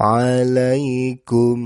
عليكم